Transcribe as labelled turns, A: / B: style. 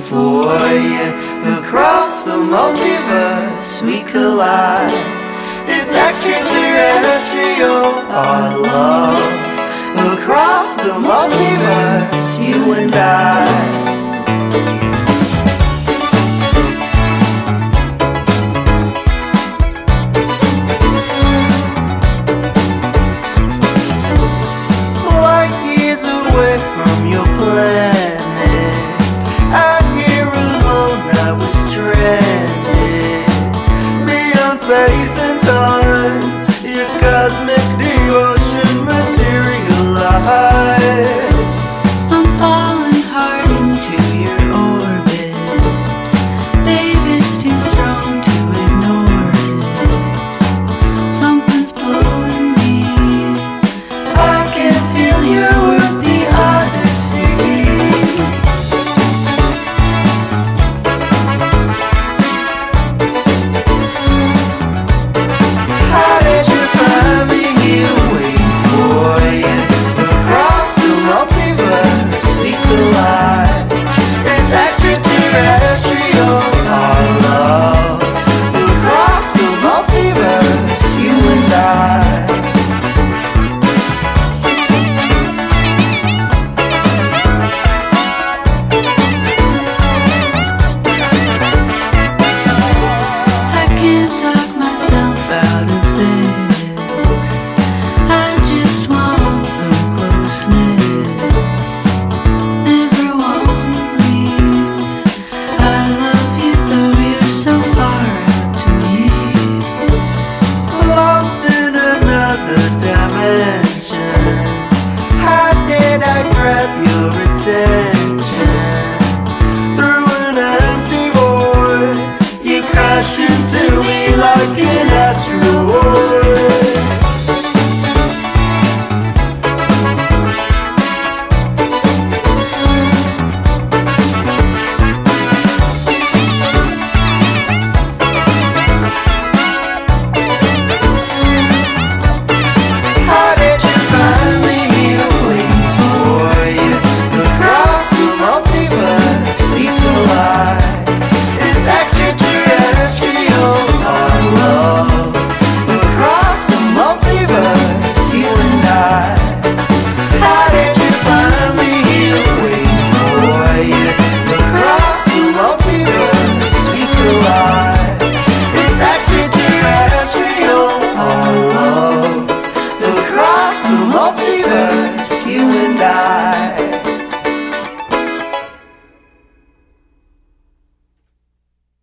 A: for you. Across the multiverse we collide. It's extraterrestrial, our love. Across the multiverse, you and I. beyond space and time. Your cosmic devotion materialized.